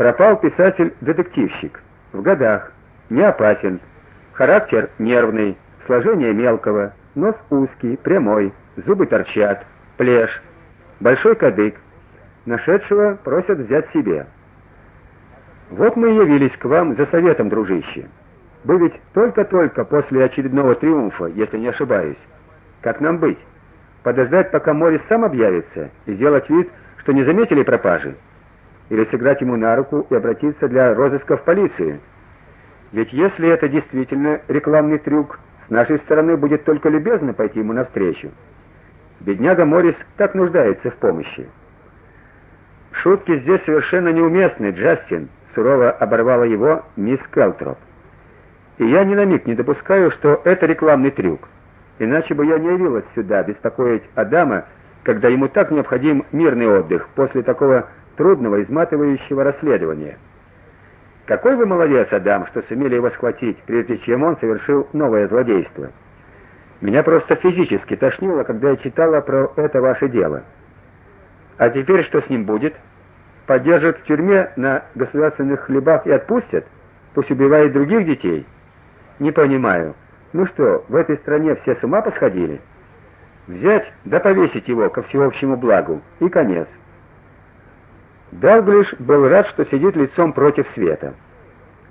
Пропал писатель-детективщик. В годах, не опасен. Характер нервный, сложение мелкого, нос узкий, прямой, зубы торчат, плешь, большой кадык. Нашедшего просят взять себе. Вот мы и явились к вам за советом, дружище. Вы ведь только-только после очередного триумфа, если не ошибаюсь. Как нам быть? Подождать, пока Морис сам объявится, и сделать вид, что не заметили пропажи? Или сыграть ему на руку и обратиться для розыска в полицию? Ведь если это действительно рекламный трюк, с нашей стороны будет только любезно пойти ему навстречу. Бедняга Морис так нуждается в помощи. Шутки здесь совершенно неуместны, Джастин, сурово оборвала его мисс Келтроп. И я ни на миг не допускаю, что это рекламный трюк. Иначе бы я не явилась сюда беспокоить Адама, когда ему так необходим мирный отдых после такого трудного, изматывающего расследования. Какой вы молодец, Адам, что сумели его схватить, прежде чем он совершил новое злодейство. Меня просто физически тошнило, когда я читала про это ваше дело. А теперь что с ним будет? Подержат в тюрьме на государственных хлебах и отпустят? Пусть убивает других детей? Не понимаю. Ну что, в этой стране все с ума посходили? Взять да повесить его ко всеобщему благу и конец. Далглиш был рад, что сидит лицом против света.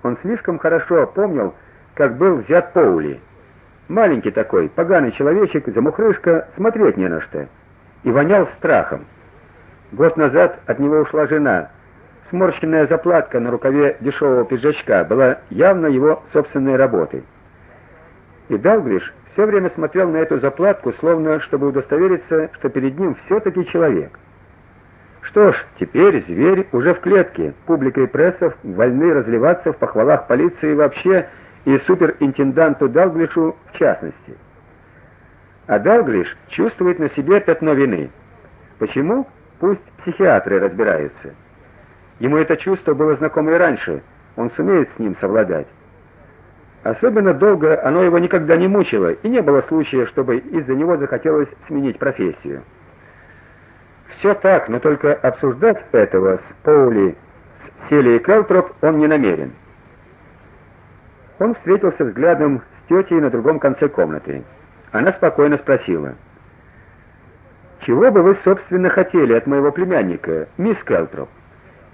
Он слишком хорошо помнил, как был взят Поули. Маленький такой, поганый человечек, замухрышка, смотреть не на что. И вонял страхом. Год назад от него ушла жена. Сморщенная заплатка на рукаве дешевого пиджачка была явно его собственной работой. И Далглиш все время смотрел на эту заплатку, словно чтобы удостовериться, что перед ним все таки человек. Что ж, теперь зверь уже в клетке. Публика и пресса вольны разливаться в похвалах полиции вообще и суперинтенданту Далглишу в частности. А Далглиш чувствует на себе пятно вины. Почему? Пусть психиатры разбираются. Ему это чувство было знакомо и раньше. Он сумеет с ним совладать. Особенно долго оно его никогда не мучило, и не было случая, чтобы из-за него захотелось сменить профессию. Все так, но только обсуждать этого с Поули, с Селией Келтроп он не намерен. Он встретился взглядом с тетей на другом конце комнаты. Она спокойно спросила: "Чего бы вы, собственно, хотели от моего племянника, мисс Келтроп?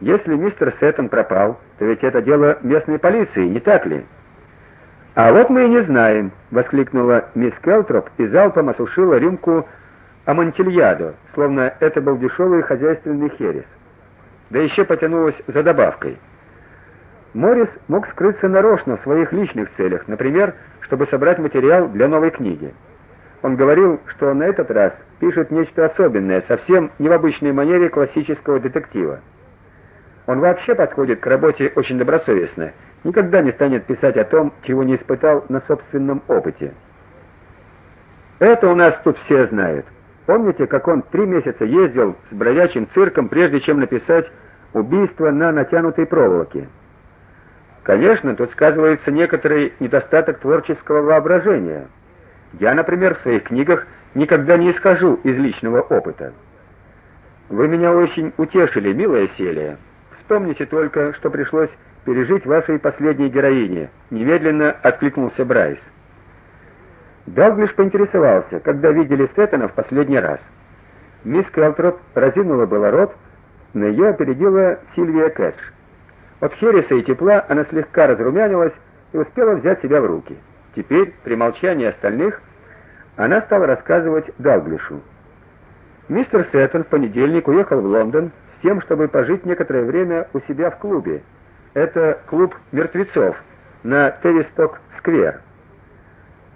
Если мистер Сеттон пропал, то ведь это дело местной полиции, не так ли?" А вот мы и не знаем, воскликнула мисс Келтроп и залпом осушила рюмку амантильядо, словно это был дешевый хозяйственный херес. Да еще потянулась за добавкой. Морис мог скрыться нарочно в своих личных целях, например, чтобы собрать материал для новой книги. Он говорил, что на этот раз пишет нечто особенное, совсем не в обычной манере классического детектива. Он вообще подходит к работе очень добросовестно никогда не станет писать о том, чего не испытал на собственном опыте. Это у нас тут все знают. Помните, как он три месяца ездил с бродячим цирком, прежде чем написать убийство на натянутой проволоке? Конечно, тут сказывается некоторый недостаток творческого воображения. Я, например, в своих книгах никогда не исхожу из личного опыта. Вы меня очень утешили, милая Селия. Вспомните только, что пришлось пережить вашей последней героине, немедленно откликнулся Брайс. Далглиш поинтересовался, когда видели Сеттона в последний раз. Мисс Келтроп разинула было рот, но ее опередила Сильвия Кэтч. От хереса и тепла она слегка разрумянилась и успела взять себя в руки. Теперь, при молчании остальных, она стала рассказывать Далглишу. Мистер Сеттон в понедельник уехал в Лондон с тем, чтобы пожить некоторое время у себя в клубе, это клуб мертвецов на Тевисток-сквер.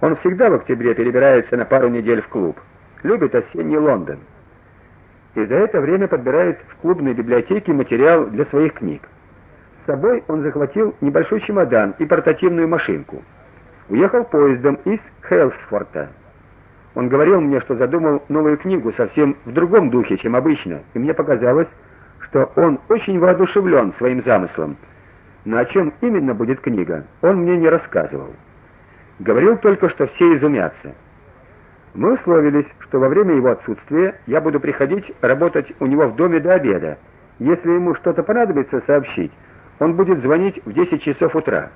Он всегда в октябре перебирается на пару недель в клуб. Любит осенний Лондон. И за это время подбирает в клубной библиотеке материал для своих книг. С собой он захватил небольшой чемодан и портативную машинку. Уехал поездом из Хелсфорта. Он говорил мне, что задумал новую книгу совсем в другом духе, чем обычно, и мне показалось, что он очень воодушевлен своим замыслом но о чем именно будет книга, он мне не рассказывал. Говорил только, что все изумятся. Мы условились, что во время его отсутствия я буду приходить работать у него в доме до обеда. Если ему что-то понадобится сообщить, Он будет звонить в 10 часов утра.